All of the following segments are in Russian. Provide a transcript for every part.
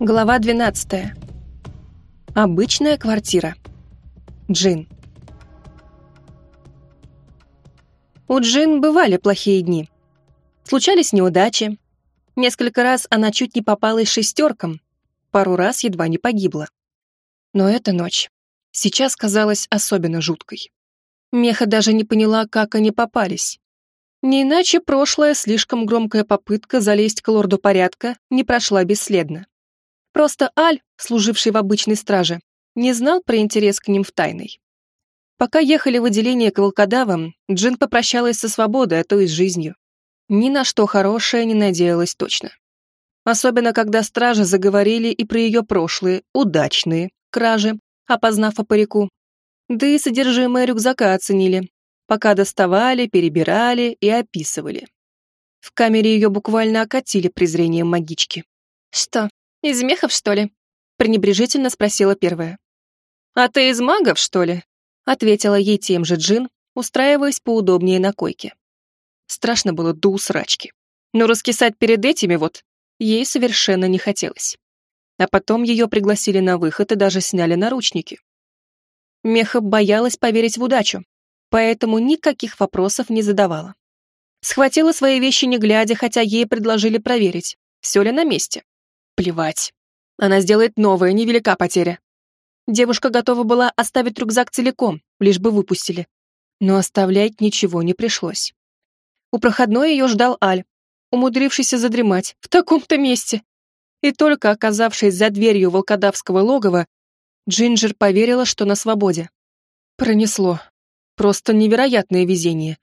Глава 12. Обычная квартира. Джин. У Джин бывали плохие дни. Случались неудачи. Несколько раз она чуть не попалась шестеркам, пару раз едва не погибла. Но эта ночь сейчас казалась особенно жуткой. Меха даже не поняла, как они попались. Не иначе прошлая слишком громкая попытка залезть к лорду порядка не прошла бесследно. Просто Аль, служивший в обычной страже, не знал про интерес к ним в тайной. Пока ехали в отделение к волкодавам, Джин попрощалась со свободой, а то и с жизнью. Ни на что хорошее не надеялась точно. Особенно, когда стражи заговорили и про ее прошлые, удачные, кражи, опознав по парику. Да и содержимое рюкзака оценили, пока доставали, перебирали и описывали. В камере ее буквально окатили презрением магички. «Что, «Из мехов, что ли?» — пренебрежительно спросила первая. «А ты из магов, что ли?» — ответила ей тем же Джин, устраиваясь поудобнее на койке. Страшно было до усрачки. Но раскисать перед этими вот ей совершенно не хотелось. А потом ее пригласили на выход и даже сняли наручники. Меха боялась поверить в удачу, поэтому никаких вопросов не задавала. Схватила свои вещи не глядя, хотя ей предложили проверить, все ли на месте. Плевать. Она сделает новое, невелика потеря. Девушка готова была оставить рюкзак целиком, лишь бы выпустили. Но оставлять ничего не пришлось. У проходной ее ждал Аль, умудрившийся задремать в таком-то месте. И только оказавшись за дверью волкодавского логова, Джинджер поверила, что на свободе. Пронесло. Просто невероятное везение.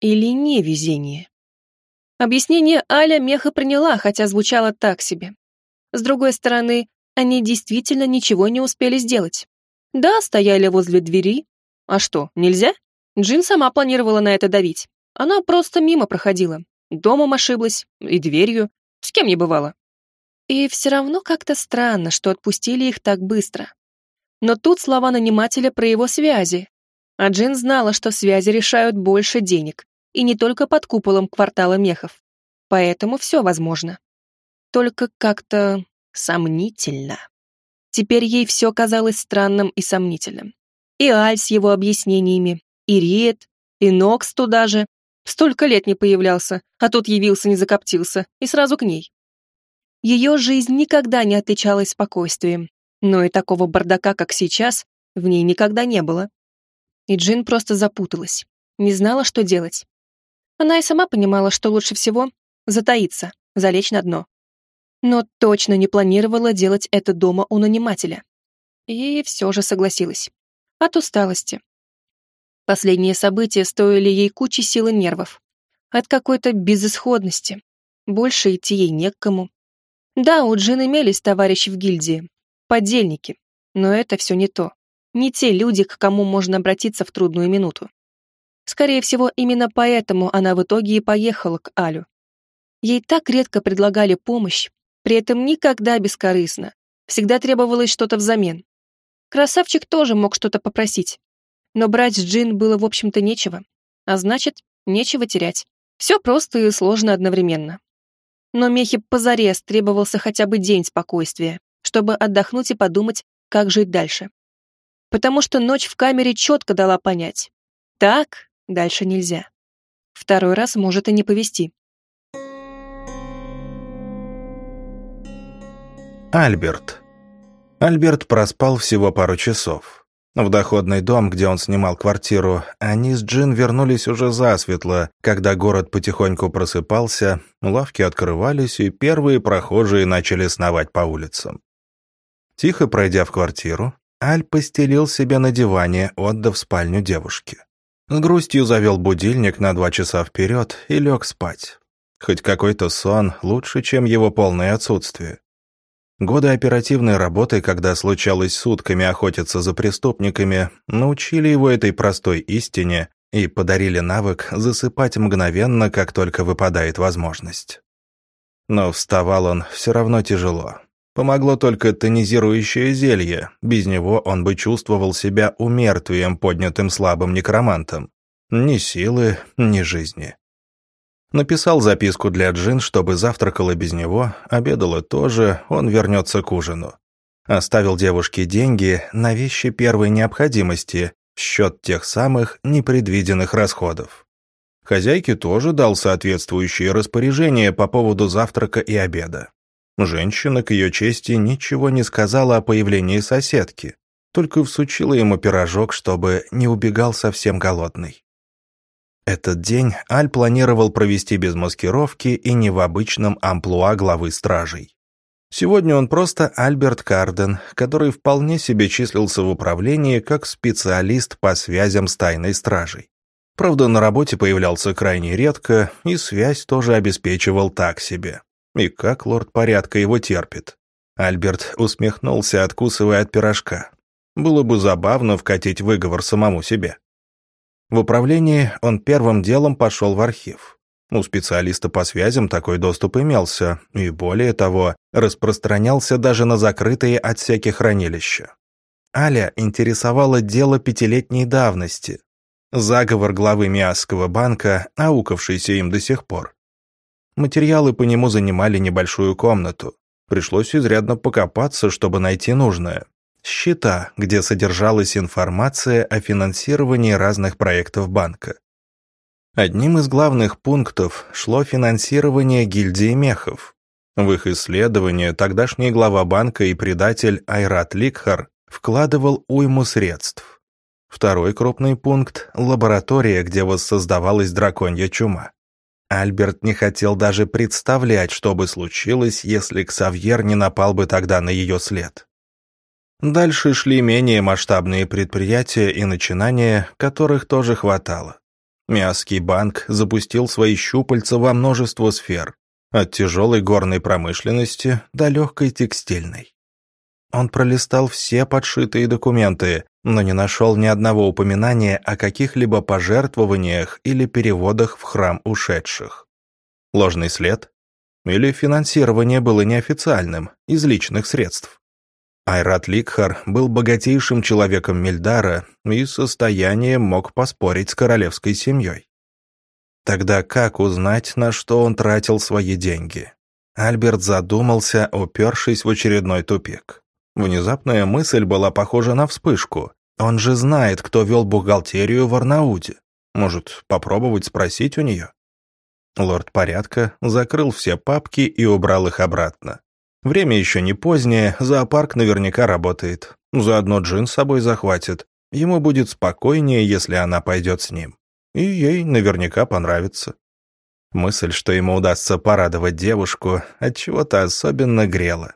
Или невезение. Объяснение Аля Меха приняла, хотя звучало так себе. С другой стороны, они действительно ничего не успели сделать. Да, стояли возле двери. А что, нельзя? Джин сама планировала на это давить. Она просто мимо проходила. Домом ошиблась. И дверью. С кем не бывало. И все равно как-то странно, что отпустили их так быстро. Но тут слова нанимателя про его связи. А Джин знала, что связи решают больше денег. И не только под куполом квартала мехов. Поэтому все возможно только как-то сомнительно. Теперь ей все казалось странным и сомнительным. И Аль с его объяснениями, и Риет, и Нокс туда же. Столько лет не появлялся, а тут явился, не закоптился, и сразу к ней. Ее жизнь никогда не отличалась спокойствием, но и такого бардака, как сейчас, в ней никогда не было. И Джин просто запуталась, не знала, что делать. Она и сама понимала, что лучше всего затаиться, залечь на дно но точно не планировала делать это дома у нанимателя. И все же согласилась. От усталости. Последние события стоили ей кучи сил и нервов. От какой-то безысходности. Больше идти ей не к кому. Да, у Джин имелись товарищи в гильдии. Подельники. Но это все не то. Не те люди, к кому можно обратиться в трудную минуту. Скорее всего, именно поэтому она в итоге и поехала к Алю. Ей так редко предлагали помощь, при этом никогда бескорыстно. Всегда требовалось что-то взамен. Красавчик тоже мог что-то попросить. Но брать с Джин было, в общем-то, нечего. А значит, нечего терять. Все просто и сложно одновременно. Но Мехе позарез требовался хотя бы день спокойствия, чтобы отдохнуть и подумать, как жить дальше. Потому что ночь в камере четко дала понять. Так дальше нельзя. Второй раз может и не повезти. Альберт. Альберт проспал всего пару часов. В доходный дом, где он снимал квартиру, они с Джин вернулись уже засветло, когда город потихоньку просыпался, лавки открывались, и первые прохожие начали сновать по улицам. Тихо пройдя в квартиру, Аль постелил себя на диване, отдав спальню девушке. С грустью завел будильник на два часа вперед и лег спать. Хоть какой-то сон лучше, чем его полное отсутствие. Годы оперативной работы, когда случалось сутками охотиться за преступниками, научили его этой простой истине и подарили навык засыпать мгновенно, как только выпадает возможность. Но вставал он все равно тяжело. Помогло только тонизирующее зелье, без него он бы чувствовал себя умертвием, поднятым слабым некромантом. Ни силы, ни жизни. Написал записку для Джин, чтобы завтракала без него, обедала тоже, он вернется к ужину. Оставил девушке деньги на вещи первой необходимости, в счет тех самых непредвиденных расходов. Хозяйке тоже дал соответствующие распоряжения по поводу завтрака и обеда. Женщина, к ее чести, ничего не сказала о появлении соседки, только всучила ему пирожок, чтобы не убегал совсем голодный. Этот день Аль планировал провести без маскировки и не в обычном амплуа главы стражей. Сегодня он просто Альберт Карден, который вполне себе числился в управлении как специалист по связям с тайной стражей. Правда, на работе появлялся крайне редко, и связь тоже обеспечивал так себе. И как лорд порядка его терпит? Альберт усмехнулся, откусывая от пирожка. Было бы забавно вкатить выговор самому себе. В управлении он первым делом пошел в архив. У специалиста по связям такой доступ имелся, и более того, распространялся даже на закрытые отсеки хранилища. Аля интересовало дело пятилетней давности. Заговор главы Миасского банка, аукавшийся им до сих пор. Материалы по нему занимали небольшую комнату. Пришлось изрядно покопаться, чтобы найти нужное счета, где содержалась информация о финансировании разных проектов банка. Одним из главных пунктов шло финансирование гильдии мехов. В их исследование тогдашний глава банка и предатель Айрат Ликхар вкладывал уйму средств. Второй крупный пункт – лаборатория, где воссоздавалась драконья чума. Альберт не хотел даже представлять, что бы случилось, если Ксавьер не напал бы тогда на ее след. Дальше шли менее масштабные предприятия и начинания, которых тоже хватало. Мяский банк запустил свои щупальца во множество сфер, от тяжелой горной промышленности до легкой текстильной. Он пролистал все подшитые документы, но не нашел ни одного упоминания о каких-либо пожертвованиях или переводах в храм ушедших. Ложный след? Или финансирование было неофициальным, из личных средств? Айрат Ликхар был богатейшим человеком Мильдара и состоянием мог поспорить с королевской семьей. Тогда как узнать, на что он тратил свои деньги? Альберт задумался, упершись в очередной тупик. Внезапная мысль была похожа на вспышку. Он же знает, кто вел бухгалтерию в Арнауде. Может, попробовать спросить у нее? Лорд порядка закрыл все папки и убрал их обратно. Время еще не позднее, зоопарк наверняка работает. Заодно Джин с собой захватит. Ему будет спокойнее, если она пойдет с ним. И ей наверняка понравится. Мысль, что ему удастся порадовать девушку, от чего то особенно грела.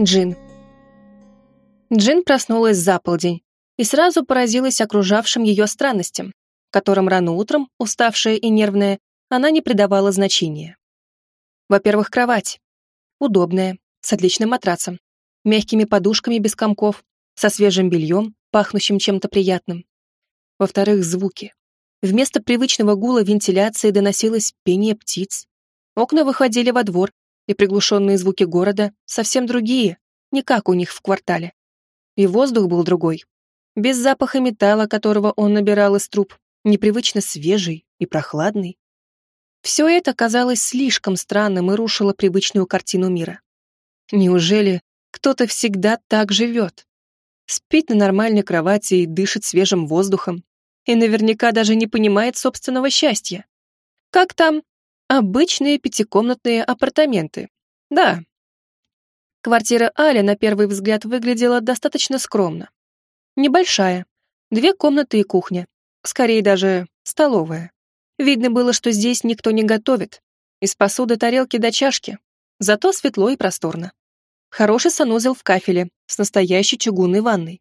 Джин. Джин проснулась за полдень и сразу поразилась окружавшим ее странностям, которым рано утром, уставшая и нервная, она не придавала значения. Во-первых, кровать. Удобная, с отличным матрацем, мягкими подушками без комков, со свежим бельем, пахнущим чем-то приятным. Во-вторых, звуки. Вместо привычного гула вентиляции доносилось пение птиц. Окна выходили во двор, и приглушенные звуки города совсем другие, не как у них в квартале. И воздух был другой. Без запаха металла, которого он набирал из труб, непривычно свежий и прохладный. Все это казалось слишком странным и рушило привычную картину мира. Неужели кто-то всегда так живет? Спит на нормальной кровати и дышит свежим воздухом, и наверняка даже не понимает собственного счастья. Как там? Обычные пятикомнатные апартаменты. Да. Квартира Али на первый взгляд выглядела достаточно скромно. Небольшая. Две комнаты и кухня. Скорее даже столовая. Видно было, что здесь никто не готовит. Из посуды тарелки до чашки. Зато светло и просторно. Хороший санузел в кафеле с настоящей чугунной ванной.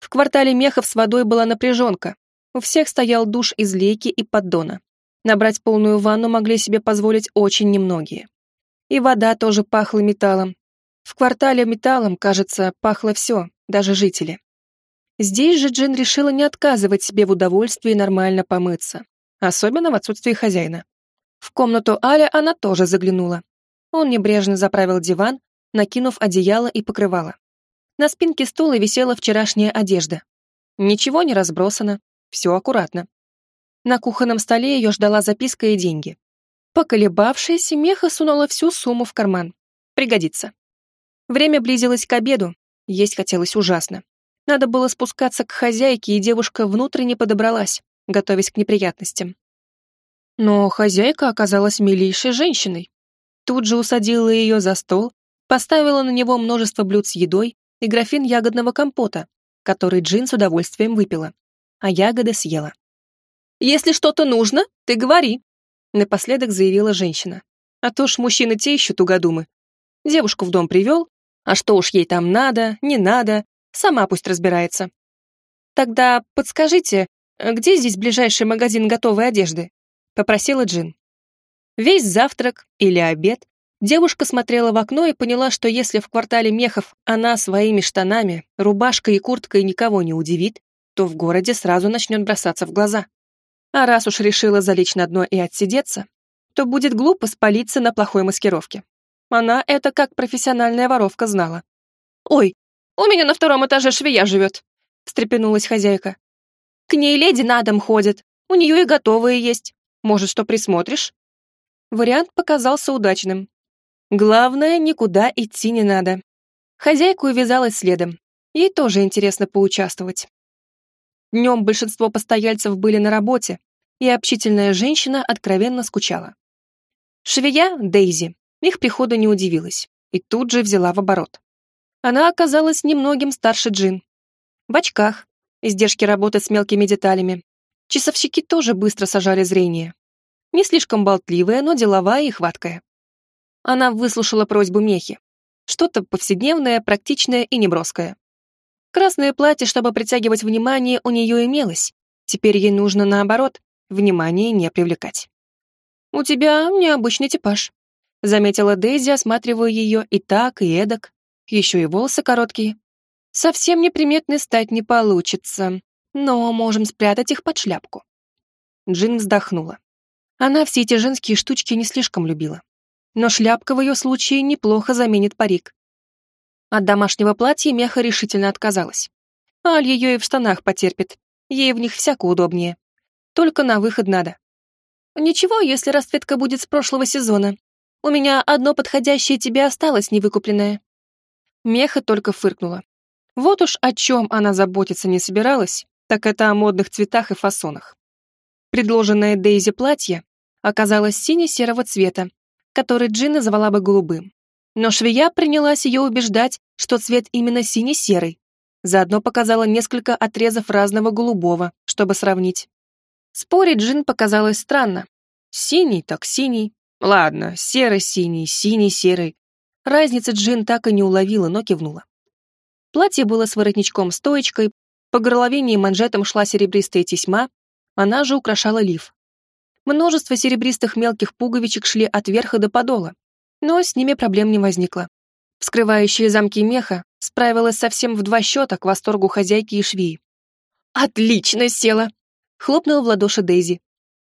В квартале мехов с водой была напряженка. У всех стоял душ из лейки и поддона. Набрать полную ванну могли себе позволить очень немногие. И вода тоже пахла металлом. В квартале металлом, кажется, пахло все, даже жители. Здесь же Джин решила не отказывать себе в удовольствии нормально помыться особенно в отсутствии хозяина. В комнату Аля она тоже заглянула. Он небрежно заправил диван, накинув одеяло и покрывало. На спинке стула висела вчерашняя одежда. Ничего не разбросано, Все аккуратно. На кухонном столе ее ждала записка и деньги. Поколебавшись, Меха сунула всю сумму в карман. Пригодится. Время близилось к обеду, есть хотелось ужасно. Надо было спускаться к хозяйке, и девушка внутренне подобралась, готовясь к неприятностям. Но хозяйка оказалась милейшей женщиной. Тут же усадила ее за стол, поставила на него множество блюд с едой и графин ягодного компота, который Джин с удовольствием выпила, а ягоды съела. «Если что-то нужно, ты говори», — напоследок заявила женщина. «А то ж мужчины те еще тугодумы. Девушку в дом привел, а что уж ей там надо, не надо, сама пусть разбирается. Тогда подскажите, где здесь ближайший магазин готовой одежды? Попросила Джин. Весь завтрак или обед девушка смотрела в окно и поняла, что если в квартале мехов она своими штанами, рубашкой и курткой никого не удивит, то в городе сразу начнет бросаться в глаза. А раз уж решила залечь на дно и отсидеться, то будет глупо спалиться на плохой маскировке. Она это как профессиональная воровка знала. «Ой, у меня на втором этаже швея живет», — встрепенулась хозяйка. «К ней леди на дом ходит, у нее и готовые есть. Может, что присмотришь?» Вариант показался удачным. Главное, никуда идти не надо. Хозяйка увязалась следом. Ей тоже интересно поучаствовать. Днем большинство постояльцев были на работе, и общительная женщина откровенно скучала. Швея, Дейзи, их приходу не удивилась и тут же взяла в оборот. Она оказалась немногим старше Джин. В очках, издержки работы с мелкими деталями. Часовщики тоже быстро сажали зрение. Не слишком болтливая, но деловая и хваткая. Она выслушала просьбу Мехи. Что-то повседневное, практичное и неброское. Красное платье, чтобы притягивать внимание, у нее имелось. Теперь ей нужно, наоборот, внимание не привлекать. «У тебя необычный типаж», заметила Дейзи, осматривая ее и так, и эдак. Еще и волосы короткие. Совсем неприметной стать не получится, но можем спрятать их под шляпку. Джин вздохнула. Она все эти женские штучки не слишком любила. Но шляпка в ее случае неплохо заменит парик. От домашнего платья Меха решительно отказалась. Аль ее и в штанах потерпит, ей в них всяко удобнее. Только на выход надо. Ничего, если расцветка будет с прошлого сезона, у меня одно подходящее тебе осталось невыкупленное». Меха только фыркнула. Вот уж о чем она заботиться не собиралась, так это о модных цветах и фасонах. Предложенное Дейзи платье оказалось сине-серого цвета, который Джин называла бы голубым. Но швея принялась ее убеждать, что цвет именно сине-серый. Заодно показала несколько отрезов разного голубого, чтобы сравнить. Спорить Джин показалось странно. Синий так синий, Ладно, серо-синий, синий-серый. Разницы Джин так и не уловила, но кивнула. Платье было с воротничком-стоечкой, по горловине и манжетам шла серебристая тесьма, она же украшала лиф. Множество серебристых мелких пуговичек шли от верха до подола, но с ними проблем не возникло. Вскрывающие замки меха справилась совсем в два счета к восторгу хозяйки и швеи. «Отлично села!» — хлопнула в ладоши Дейзи.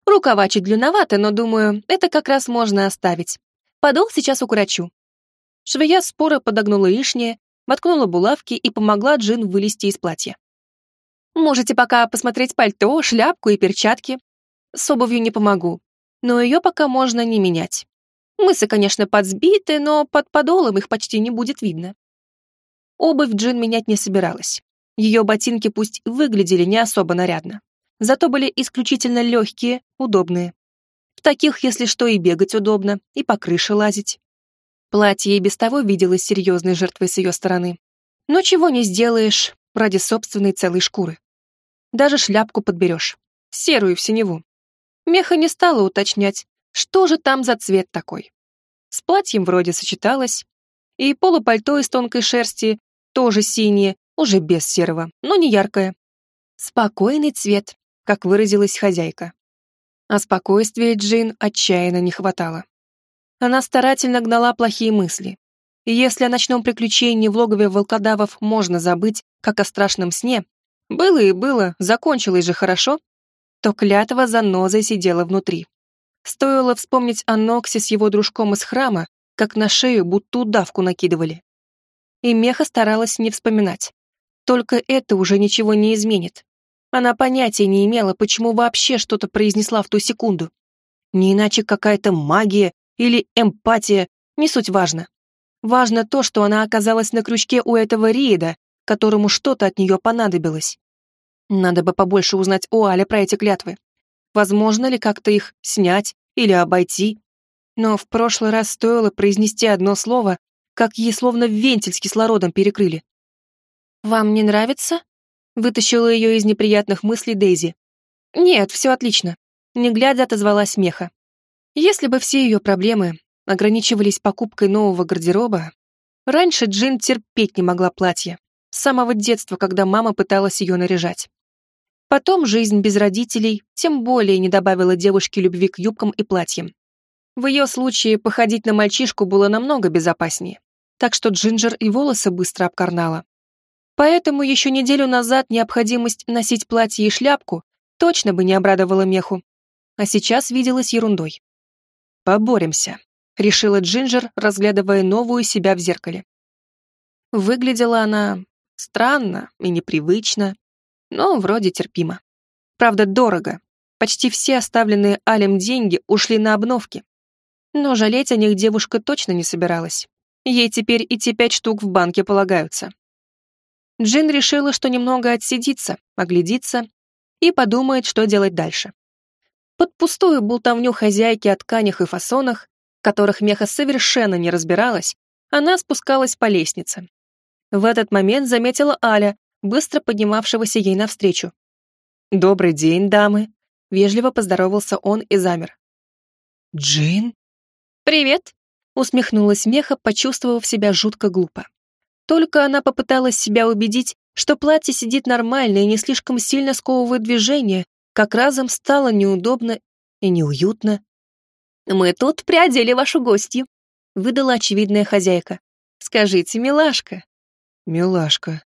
Рукава чуть длинноваты, но, думаю, это как раз можно оставить. Подол сейчас укорочу». Швея споро подогнула лишнее, воткнула булавки и помогла Джин вылезти из платья. «Можете пока посмотреть пальто, шляпку и перчатки. С обувью не помогу, но ее пока можно не менять. Мысы, конечно, подсбиты, но под подолом их почти не будет видно». Обувь Джин менять не собиралась. Ее ботинки пусть выглядели не особо нарядно, зато были исключительно легкие, удобные. В таких, если что, и бегать удобно, и по крыше лазить. Платье и без того виделось серьезной жертвой с ее стороны. Но чего не сделаешь ради собственной целой шкуры. Даже шляпку подберешь, серую в синеву. Меха не стала уточнять, что же там за цвет такой. С платьем вроде сочеталось, и полупальто из тонкой шерсти, тоже синее, уже без серого, но не яркое. Спокойный цвет, как выразилась хозяйка. А спокойствия Джин отчаянно не хватало. Она старательно гнала плохие мысли. И если о ночном приключении в логове волкодавов можно забыть, как о страшном сне, было и было, закончилось же хорошо, то клятва за нозой сидела внутри. Стоило вспомнить о Ноксе с его дружком из храма, как на шею будто удавку накидывали. И Меха старалась не вспоминать. Только это уже ничего не изменит. Она понятия не имела, почему вообще что-то произнесла в ту секунду. Не иначе какая-то магия или эмпатия, не суть важно. Важно то, что она оказалась на крючке у этого Риеда, которому что-то от нее понадобилось. Надо бы побольше узнать у Аля про эти клятвы. Возможно ли как-то их снять или обойти? Но в прошлый раз стоило произнести одно слово, как ей словно вентиль с кислородом перекрыли. «Вам не нравится?» — вытащила ее из неприятных мыслей Дейзи. «Нет, все отлично», — не глядя отозвалась смеха. Если бы все ее проблемы ограничивались покупкой нового гардероба, раньше Джин терпеть не могла платье, с самого детства, когда мама пыталась ее наряжать. Потом жизнь без родителей тем более не добавила девушке любви к юбкам и платьям. В ее случае походить на мальчишку было намного безопаснее, так что Джинджер и волосы быстро обкарнала. Поэтому еще неделю назад необходимость носить платье и шляпку точно бы не обрадовала меху, а сейчас виделась ерундой. «Поборемся», — решила Джинджер, разглядывая новую себя в зеркале. Выглядела она странно и непривычно, но вроде терпимо. Правда, дорого. Почти все оставленные Алем деньги ушли на обновки. Но жалеть о них девушка точно не собиралась. Ей теперь и те пять штук в банке полагаются. Джин решила, что немного отсидится, оглядится и подумает, что делать дальше. Под пустую болтовню хозяйки о тканях и фасонах, которых Меха совершенно не разбиралась, она спускалась по лестнице. В этот момент заметила Аля, быстро поднимавшегося ей навстречу. «Добрый день, дамы!» — вежливо поздоровался он и замер. «Джин?» «Привет!» — усмехнулась Меха, почувствовав себя жутко глупо. Только она попыталась себя убедить, что платье сидит нормально и не слишком сильно сковывает движение, как разом стало неудобно и неуютно. «Мы тут приодели вашу гостью», — выдала очевидная хозяйка. «Скажите, милашка». «Милашка»,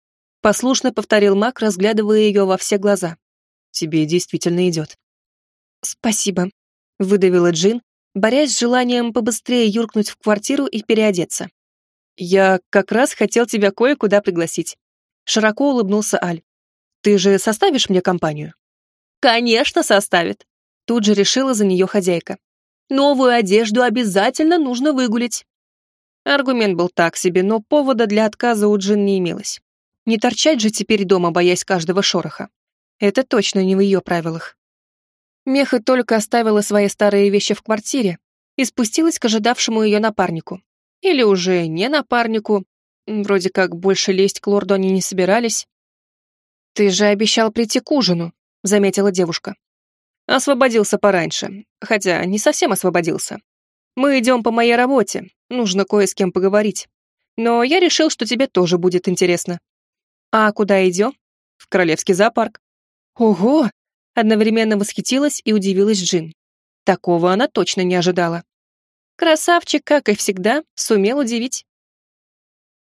Послушно повторил Мак, разглядывая ее во все глаза. «Тебе действительно идет». «Спасибо», — выдавила Джин, борясь с желанием побыстрее юркнуть в квартиру и переодеться. «Я как раз хотел тебя кое-куда пригласить». Широко улыбнулся Аль. «Ты же составишь мне компанию?» «Конечно, составит», — тут же решила за нее хозяйка. «Новую одежду обязательно нужно выгулить». Аргумент был так себе, но повода для отказа у Джин не имелось. Не торчать же теперь дома, боясь каждого шороха. Это точно не в ее правилах. Меха только оставила свои старые вещи в квартире и спустилась к ожидавшему ее напарнику. Или уже не напарнику. Вроде как больше лезть к лорду они не собирались. «Ты же обещал прийти к ужину», — заметила девушка. «Освободился пораньше, хотя не совсем освободился. Мы идем по моей работе, нужно кое с кем поговорить. Но я решил, что тебе тоже будет интересно». «А куда идем?» «В Королевский зоопарк». «Ого!» — одновременно восхитилась и удивилась Джин. Такого она точно не ожидала. Красавчик, как и всегда, сумел удивить.